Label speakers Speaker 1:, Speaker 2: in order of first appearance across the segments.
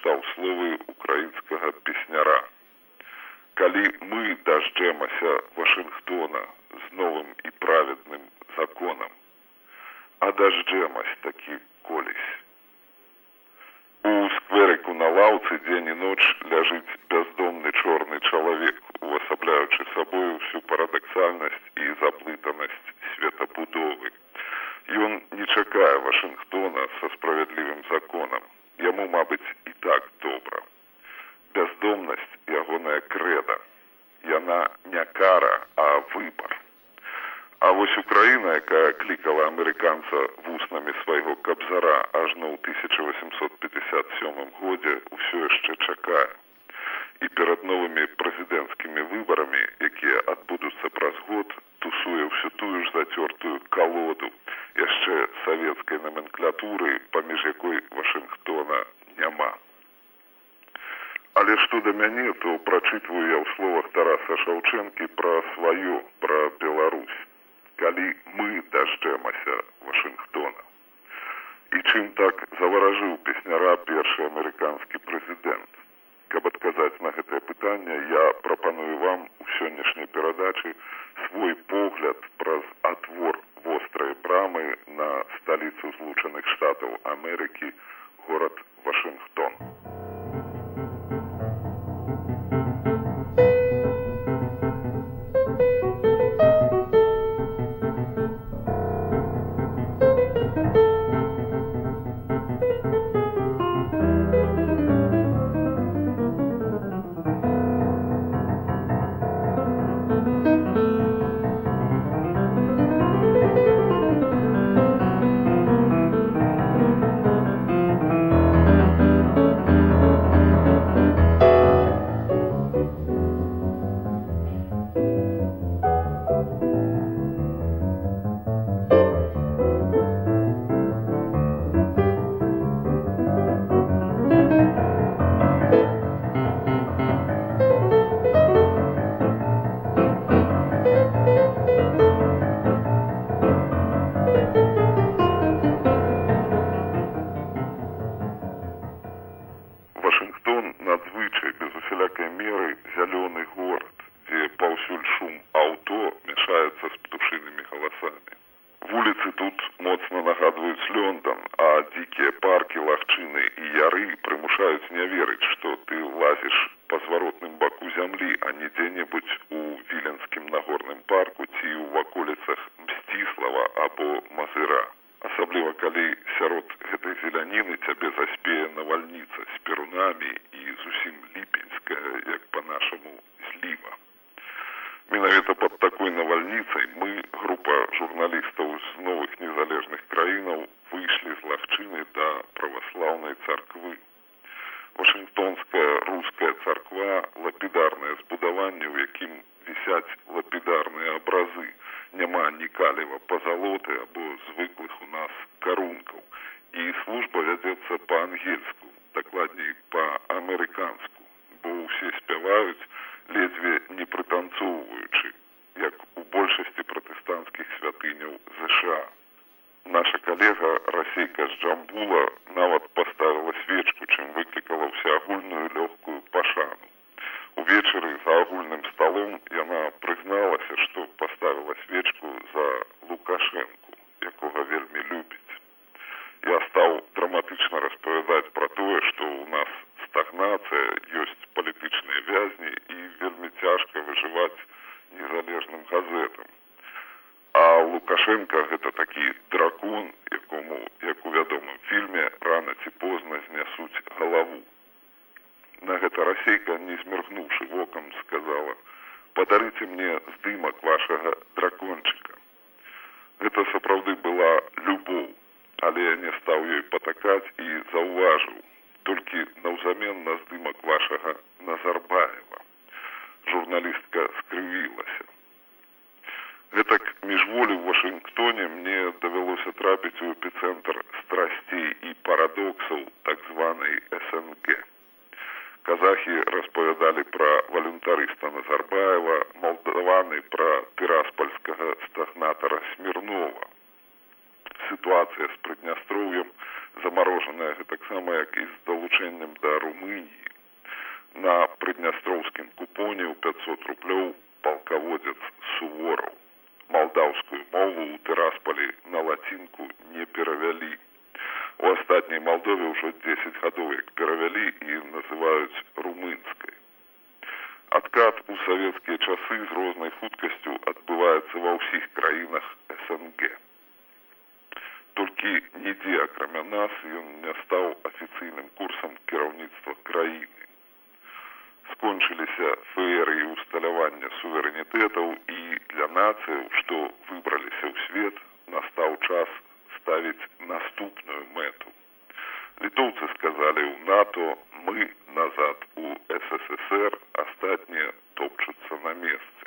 Speaker 1: Прачытаў словы украінскага песняра. Калі мы дажджэмася Вашынгтона з новым і праведным законам, а дажджэмась такі колісь. У скверыку на лаўцы дзень і ноч ляжыць бяздомны чорны чалавек, увасабляючы сабою всю парадаксальнасць і заплытанасць светабудовы. Ён не чакае Вашынгтона са справядлівым законам. Яму, мабыць, і так добра. Бяздомнасць ягоная крэда. Яна не кара, а выбар. А вось Украіна, якая клікала амерыканца вуснамі свайго кабзара ажно ў 1857 годзе ўсё яшчэ чакае. І перад новымі прэзідэнцкімі выбарамі, якія адбудуцца праз год, тусуе ўсю тую ж зацёртую калоду яшчэ савецкай номенклатуры, паміж якой Вашынгтона няма. Але што да мяне, то прачытваю я ў словах Тараса Шаўчэнкі пра сваё, пра Беларусь калі мы дажджэмася Вашынгтона. І чым так заваражыў песняра першы амерыканскі прэзідэнт. Каб адказаць на гэтае пытанне, я прапаную вам у сённяшняй перадачы свой погляд праз атвор вострай брамы на сталіцу злучаных штатаў Амерыкі горад Вашынгтон. Вашынгтон незалежных краінаў выйшлі з лагчыны да праваслаўнай царквы. Вашынгтонская руская царква лапідарнае збудаванне у якім вісяць лапідарныя абразы. Няма ні каліва пазалоты або звыклых у нас карункаў. І служба вядзецца па-ангельску дакладней па-амерыканску драматычна распавядаць пра тое што ў нас стагнацыя ёсць палітычныя вязні і вельмі цяжка выжываць незалежным газетам. А лукашенко гэта такі дракон якому як у вядомым фільме рана ці позна знясуць галаву. На гэта расейка, не зміргнуўшы вокам, сказала: « Падарыце мне здымак вашага дракончыка. Гэта сапраўды была любоў, але я не стаў ёй патакаць і заўважыў толькі наўзамен на здымак вашага Назарбаева. Журналістка скрывілася. Гэтак міжволі ў Вашынгтоне мне давялося трапіць у эпіцэнтр страсцей і парадоксаў так званай СНГ. Казахі распавядалі пра валюнтарыста Назарбаева, малдаваны пра тыраспальскага стагнатара Смірнова. Сітуацыя з прыднястроўем замарожаная гэтаксама як і з далучэннем да Румыніі. На прыднястроўскім купоне ў 500 рублёў палкаводзец сувораў. Малдаўскую мову ў тэраспалі на лацінку не перавялі. У астатняй Малдове ўжо 10 гадоў як перавялі і называюць румынскай. Адкат у савецкія часы з рознай хуткасцю адбываецца ва ўсіх краінах СНГ. Толькі нідзе акрамя нас ён не стаў афіцыйным курсам кіраўніцтва краіны. Скончыліся фееры і усталявання суверэнітэтаў і для нацыяў, што выбраліся ў свет, настаў час ставіць наступную мэту. Літоўцы сказалі ў НАТО мы назад у ССР астатнія топчуцца на месцы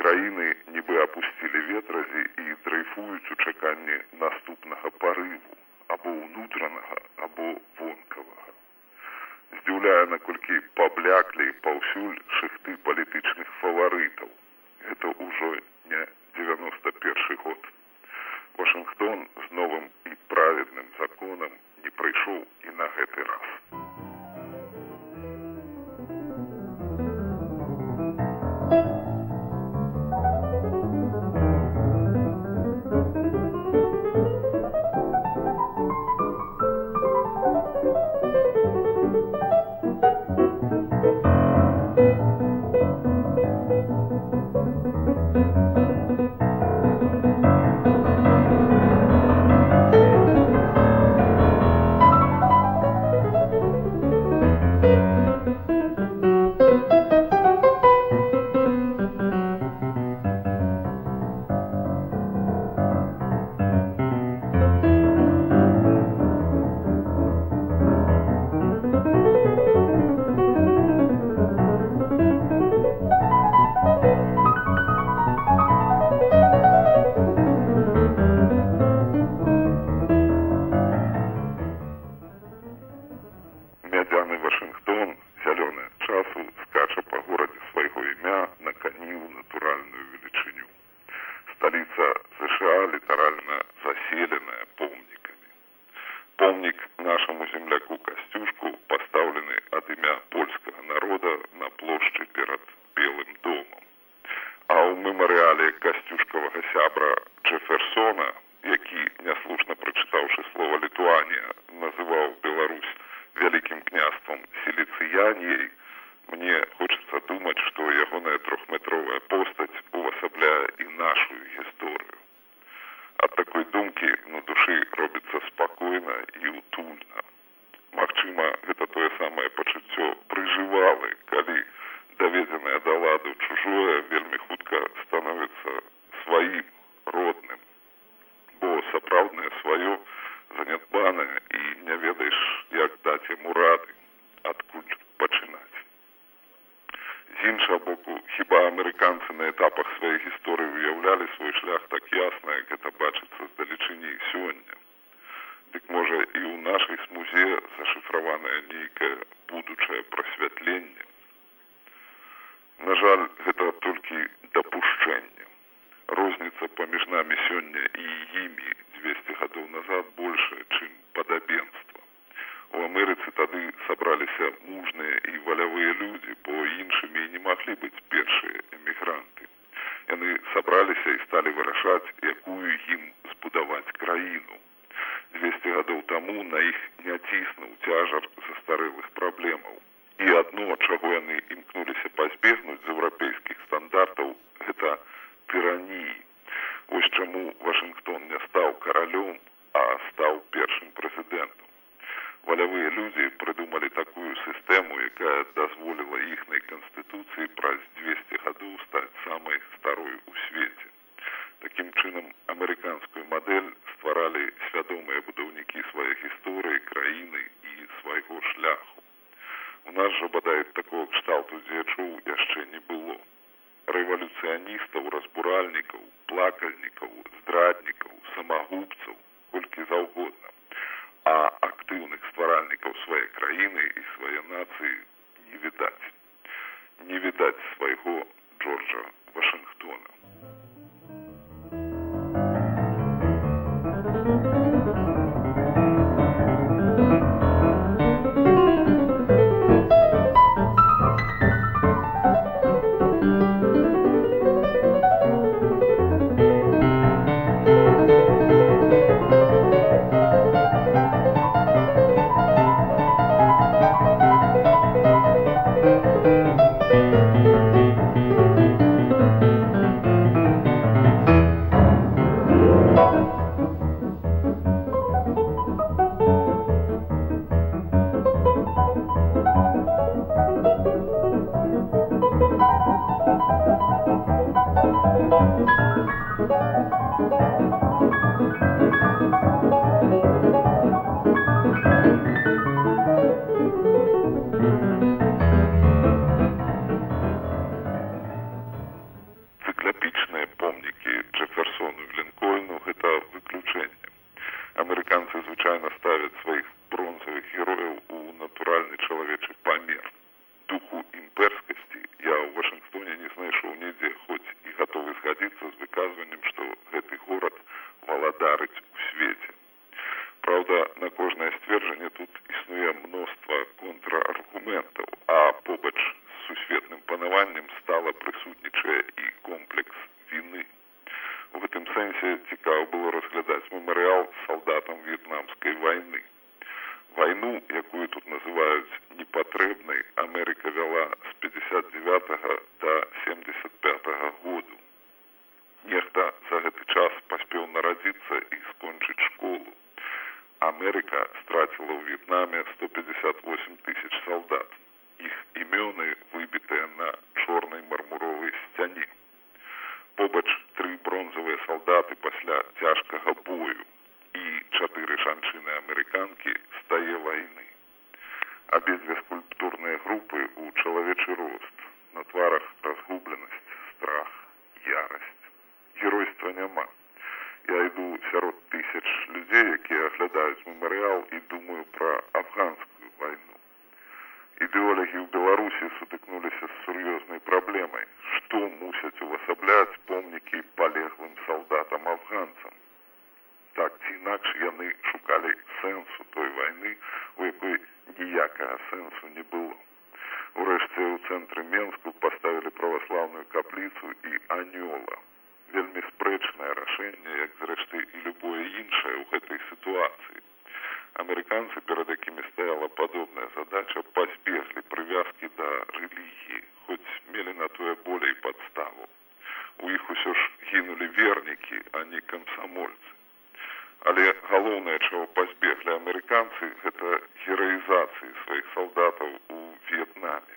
Speaker 1: краіны нібы апусцілі ветразі і драйфуюць у чаканні наступнага парыву або ўнутранага або вонкавага. Здзіўляе наколькі пабляклі паўсюль шыхты палітычных фаварытаў. Гэта ўжо не девяносто першы год. Вашынгтон з новым і праведным законам не прыйшоў і на гэты раз здаецца тады сабраліся мужныя і валявыя людзі бо іншымі не маглі быць першыя эмігранты. Яны сабраліся і сталі вырашаць якую ім збудаваць краіну. 200 гадоў таму на іх не ціснуў цяжар застарэлых праблемаў. І адно чаго яны імкнуліся пазбегнуць з еўрапейскіх стандартаў гэта тыраніі. Вось чаму вашынгтон не стаў каралём а стаў першым прэзідэнтам валявыя людзі прыдумалі такую сістэму, якая дазволіла іхнай канстытуцыі праз 200 гадоў стаць самай старой у свеце. Такім чынам амерыканскую мадэль стваралі свядомыя будаўнікі свае гісторыі, краіны і свайго шляху. У нас жа бадай такого кшталту дзеячоў яшчэ не было. Рэвалюцыяністаў, разбуральнікаў, плакальнікаў, здраднікаў, самагубцаў, колькі заўгодна А актыўных стваральнікаў свае краіны і свае нацыі не відаць. Не відаць свайго Джорджа Вашынгтона. Выказваннем, што гэты горад валадарыць у свеце. Праўда, на кожнае сцверджанне тут існуе мноства контраргументаў, а побач з сусветным панаваннем стала прысутнічае і комплекс віны. У гэтым сэнсе цікава было разглядаць мемарыял салдатам в'етнамскай вайны. Вайну, якую тут называюць непатрэбнай, Амерыка вяла з 59 до 75 году. Нехта за гэты час паспеў нарадзіцца і скончыць школу. Амерыка страціла ў В'етнаме 158 тысяч салдат. Іх імёны выбітыя на чорнай мармуровай сцяне. Побач тры бронзавыя салдаты пасля цяжкага бою і чатыры жанчыны-амерыканкі стае вайны. Абедзве скульптурныя групы ў чалавечы рост, на тварах разгубленасць, страх, ярасць. Геройства няма. Я іду сярод тысяч людзей, якія аглядаюць мемарыял і думаю пра афганскую вайну. Ідэолагі ў Беларусі сутыкнуліся з сур'ёзнай праблемай, што мусяць увасабляць помнікі палеглым салдатам афганцам. Так ці інакш яны шукалі сэнсу той вайны, у якой ніякага сэнсу не было. Урэшце ў цэнтры Менску паставілі праваслаўную капліцу і анёла. Вельмі спрэчнае рашэнне, як зрэшты і любое іншае ў гэтай сітуацыі. Амерыканцы, перад якімі стаяла падобная задача, пазбеглі прывязкі да рэлігіі, хоць мелі на тое болей падставу. У іх усё ж гінулі вернікі, а не камсамольцы. Але галоўнае, чаго пазбеглі амерыканцы, гэта гераізацыі сваіх салдатаў у В'етнаме.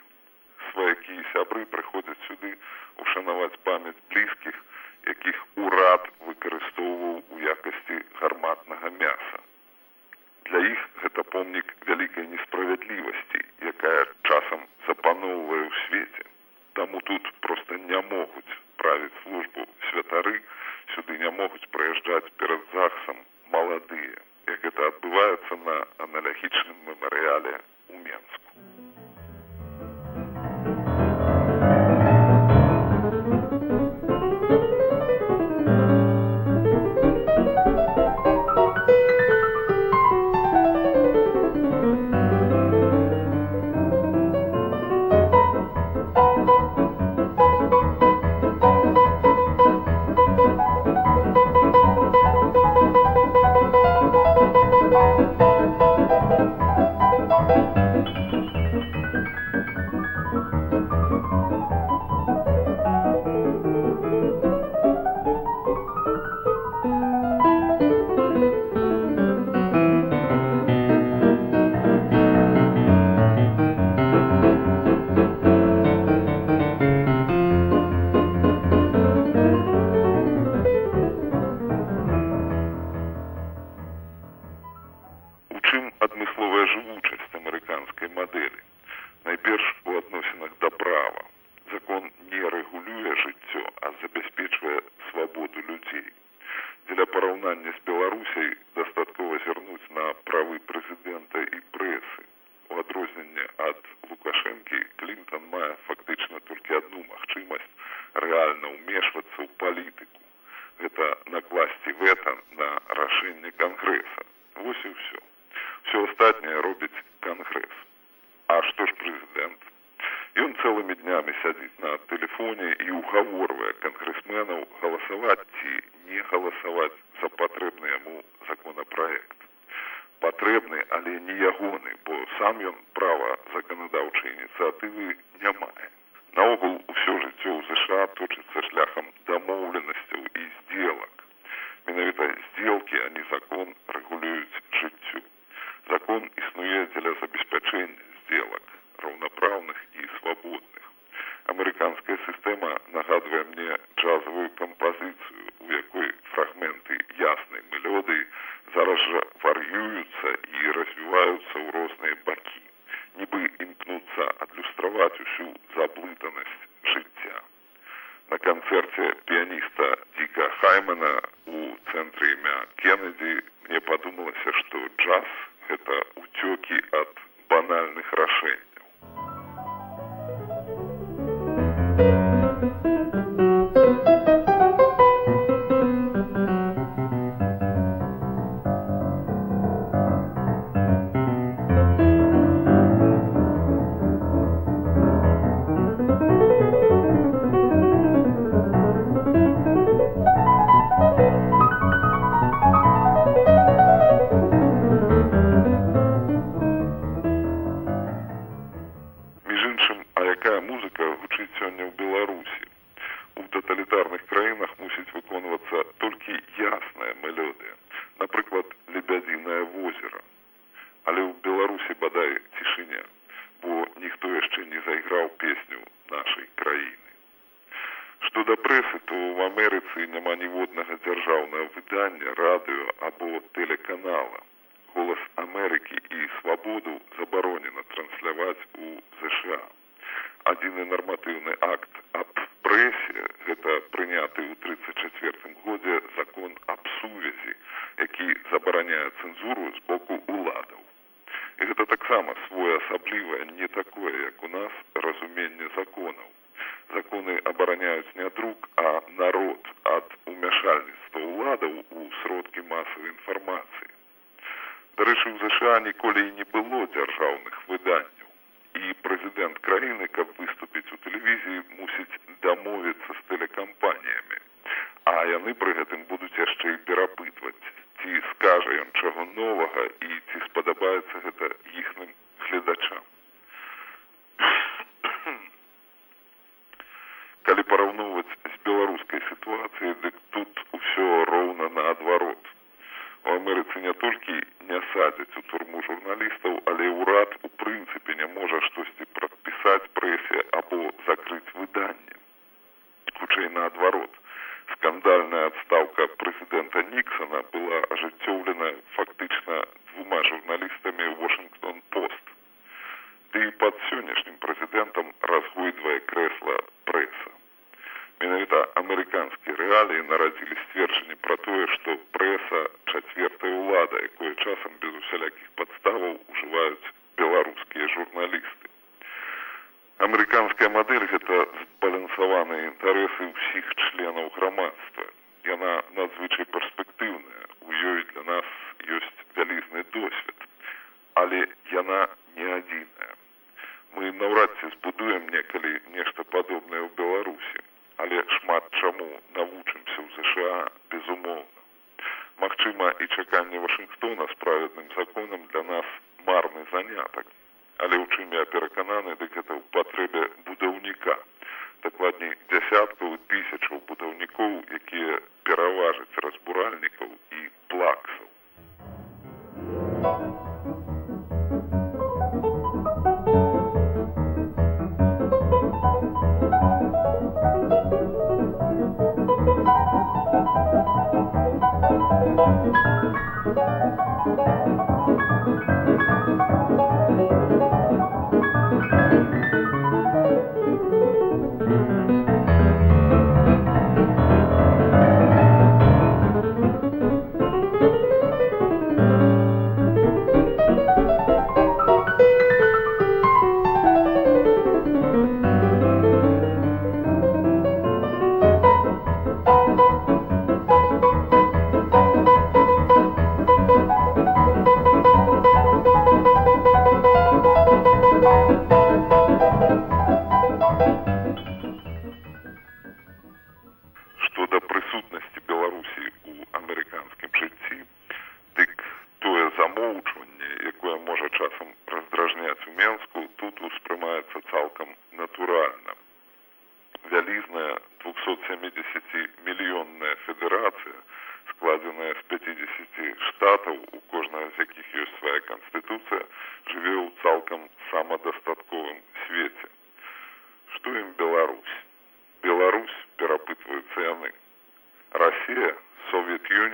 Speaker 1: Сваякі і сябры прыходзяць сюды ушанаваць памяць блізкіх, якіх урад выкарыстоўваў у якасці гарматнага мяса. Для іх гэта помнік вялікай несправядлівасці, якая часам запаноўвае ў свеце. Таму тут проста не могуць правіць службу святары, сюды не могуць прыязджаць перад захсам маладыя, як гэта адбываецца на аналагічным мемарыяле ў Менску. абгаворвае кангрэсменаў галасаваць ці не галасаваць за патрэбны яму законапраект патрэбны але не ягоны бо сам ён права заканадаўчай ініцыятывы не мае. Наогул усё жыццё ў ЗША точыцца шляхам дамоўленасцяў і здзелак. Менавіта здзелкі а не закон рэгулююць жыццю. Закон існуе дзеля забеспячэння здзелак раўнапраўных і свабодных амерыканская сістэма нагадвае мне джазавую кампазіцыю у якой фрагменты яснай мелодыі зараз жа вар'ююцца і развіваюцца ў розныя бакі нібы імкнуцца адлюстраваць усю заблытанасць жыцця. На канцэрце піяніста дзіка хаймана у цэнтры імя кеннеді мне падумалася што джаз гэта уцёкі ад банальных рашэнь лебядзінае возера але ў беларусі бадай цішыня бо ніхто яшчэ не зайграў песню нашай краіны. Што да прэсы то ў амерыцы няма ніводнага дзяржаўнага выдання радыё або тэлеканала. Голас амерыкі і свабоду забаронена трансляваць у сша адзіны нарматыўны акт аб прэсе гэта прыняты ў 34 годзе закон аб сувязі які забараняе цэнзуру з боку уладаў і гэта таксама своеасаблівае не такое як у нас разуменне законаў законы абараняюць не друк а народ ад умяшальніцтва ўладаў у сродкі масавай інфармацыі дарэчы у ЗША ніколі і не было дзяржаўных выданняў і прэзідэнт краіны каб выступіць у тэлевізіі мусіць дамовіцца з тэлекампаніямі а яны пры гэтым будуць яшчэ і перапытваць ці скажа ён чаго новага і ці спадабаецца гэта іхным гледачам. Калі параўноўваць з беларускай сітуацыяй дык тут усё роўна наадварот у Амерыцы не толькі не садзяць у турму журналістаў, але ўрад у прынцыпе не можа штосьці прадпісаць прэсе або закрыць выданне. Хутчэй наадварот. Скандальная адстаўка прэзідэнта Ніксона была ажыццёўлена фактычна двума журналістамі Washington Post. Ды і пад сённяшнім прэзідэнтам разгойдвае крэсла прэса менавіта амерыканскія рэаліі нарадзілі сцверджанне пра тое што прэса чацвертая ўлада якое часам без усялякіх падставаў ужываюць беларускія журналісты. Амерыканская мадэль гэта збалансаваныя інтарэсы ўсіх членаў грамадства. Яна надзвычай перспектыўная у ёй для нас ёсць вялізны досвед але яна не адзіная. Мы наўрад ці збудуем некалі нешта падобнае ў беларусі але шмат чаму навучымся ў ЗША безумоўна. Магчыма, і чаканне Вашынгтона справедным законам для нас марны занятак. Але ў чым я перакананы, дык гэта ў патрэбе будаўніка. Дакладней дзясяткаў тысячаў будаўнікоў, якія пераважаць разбуральнікаў і плаксаў.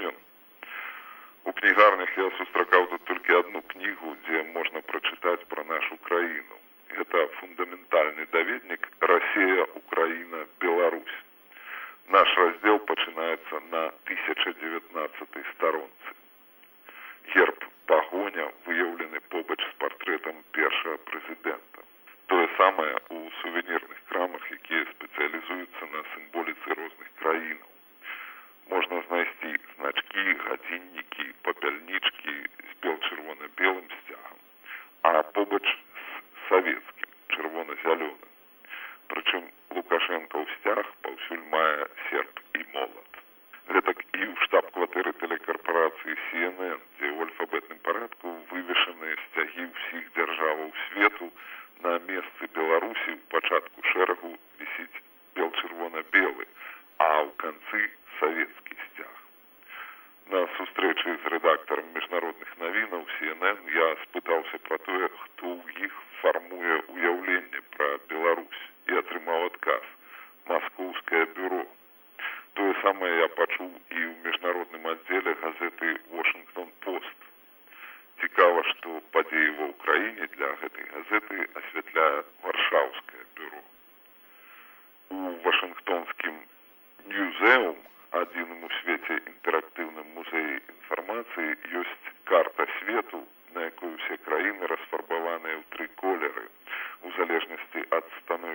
Speaker 1: Юнион. У кнігарнях я сустракаў тут толькі одну кнігу, дзе можна прачытаць пра нашу краіну. Гэта фундаментальны даведнік Расія, Украіна, Беларусь. Наш раздзел пачынаецца на 1019 старонцы. Герб пагоня выяўлены побач з партрэтам першага прэзідэнта. Тое самае ў сувенірных крамах, якія спецыялізуюцца на сімволіцы розных краінаў можна знайсці значкі, гадзіннікі, папяльнічкі з бел-чырвона-белым сцягам, а побач з савецкім чырвона-зялёным. Прычым Лукашенко ў сцяг паўсюль мае серп і молат. Гэтак і ў штаб-кватэры тэлекарпорацыі CNN, дзе ў альфабетным парадку вывешаныя сцягі ўсіх дзяржаваў свету на месцы Беларусі ў пачатку шэрагу вісіць бел-чырвона-белы, а ў канцы савецкі сцяг. На сустрэчы з рэдактарам міжнародных навінаў CNN я спытаўся пра тое, хто ў іх фармуе ўяўленне пра Беларусь і атрымаў адказ маскоўскае бюро. Тое самае я пачуў і ў міжнародным аддзеле газеты Washington Post. Цікава, што падзеі ва ўкраіне для гэтай газеты асвятляе варшаўскае бюро. У вашынгтонскім Ньюзеум адзіным у свеце інтэрактыўным музеі інфармацыі ёсць карта свету, на якой усе краіны расфарбаваныя ў тры колеры у залежнасці ад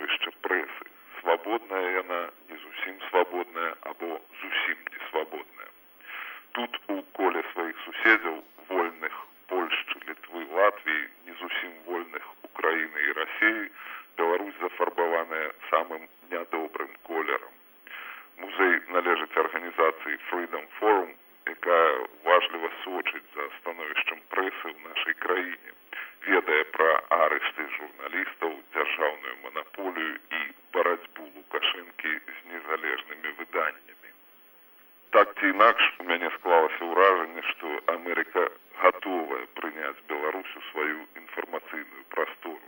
Speaker 1: становішча прэсы. Свабодная яна не зусім свабодная або зусім не свабодная. Тут у коле сваіх суседзяў вольных Польшчы, літвы, Латвіі, не зусім вольных Украіны і рассіі, Беларусь зафарбаваная самым нядобрым колерам музей належыць арганізацыі freedom forum якая важліва сочыць за становішчам прэсы ў нашай краіне ведае пра арышты журналістаў дзяржаўную манаполію і барацьбу лукашэнкі з незалежнымі выданнямі так ці інакш у мяне склалася ўражанне што амерыка гатовая прыняць беларусь у сваю інфармацыйную прастору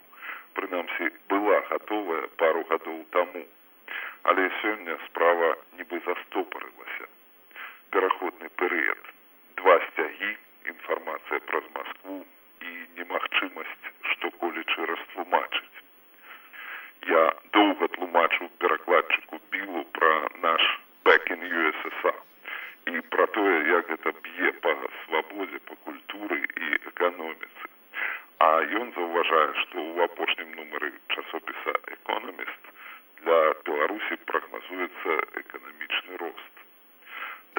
Speaker 1: прынамсі была гатовая пару гадоў таму але сёння справа нібы застопарылася. Пераходны перыяд. Два сцягі інфармацыя праз москву і немагчымасць што-колечы растлумачыць я доўга тлумачыў перакладчыку білу пра наш бэкін USSA і пра тое як гэта б'е па свабодзе па культуры і эканоміцы а ён заўважае што ў апошнім нумары часопіса экономіст для Беларусі прагназуецца эканамічны рост.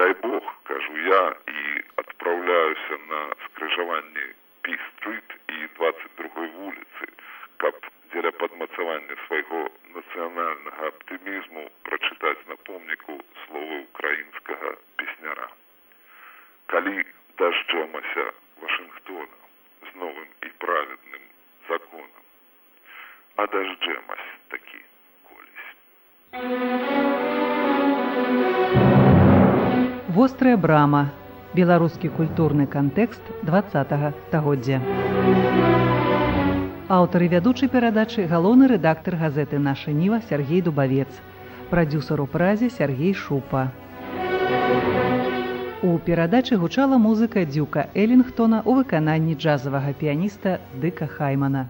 Speaker 1: Дай Бог, кажу я і адпраўляюся на скрыжаванне Пі-стрыт і 22 вуліцы, каб дзеля падмацавання свайго нацыянальнага аптымізму прачытаць на помніку словы украінскага песняра. Калі дажджэмася Вашынгтона з новым і праведным законам, а дажджэмась такі.
Speaker 2: Вострая брама. Беларускі культурны кантэкст два стагоддзя. Аўтар і вядучы перадачы галоўны рэдактар газеты наша ніва Сергей Дубавец, прадюсар у празе Сергей Шупа. У перадачы гучала музыка дзюка Элінгтона ў выкананні джазавага піяніста Дыка Хаймана.